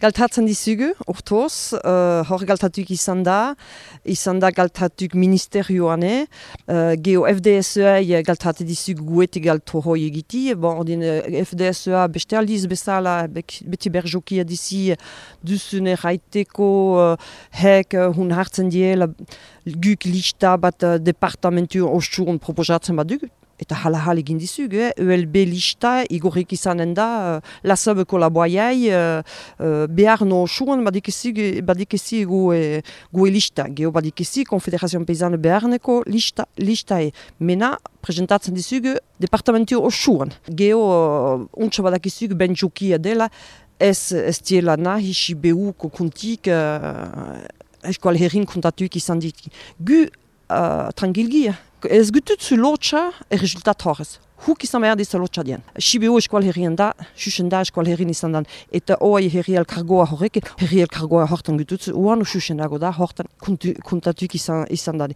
Galtatzen dizugu, urtoz, uh, hor galtatuk izan da, izan da galtatuk ministerioane, uh, geho FDSEA galtate dizugu guete galto hoi egiti, bon, ordin FDSEA beste aldiz bezala, beti berjokia dizi, duzune raiteko uh, hek uh, hun hartzen diela guk lista bat uh, departamentu osuun proposatzen baduk, eta hala hala egin dizug, eh? ELB lista igorrik izanen da, uh, lasabeko laboaiai, uh, behar no suan badikezi gu, e, gu lista. Geo badikezi Konfederazioan Peizane beharneko lista, lista e. Mena, presentatzen dizug, departamentu osuan. Geo, uh, untsa badakizug ben dela, ez, ez diela nahi, si behu kuntik, uh, eskual herrin kontatuik izan dit. Gu, uh, trangilgia, Ez gutut zu lotxa e rezultat horrez. Huk izan behar dizan lotxa dien. Sibio eskual herrian da, susen da eskual herrin izan dan. Eta oai herri elkargoa horrek, herri elkargoa hortan gutut, uan susen dago da, hortan kuntatuk izan, izan da.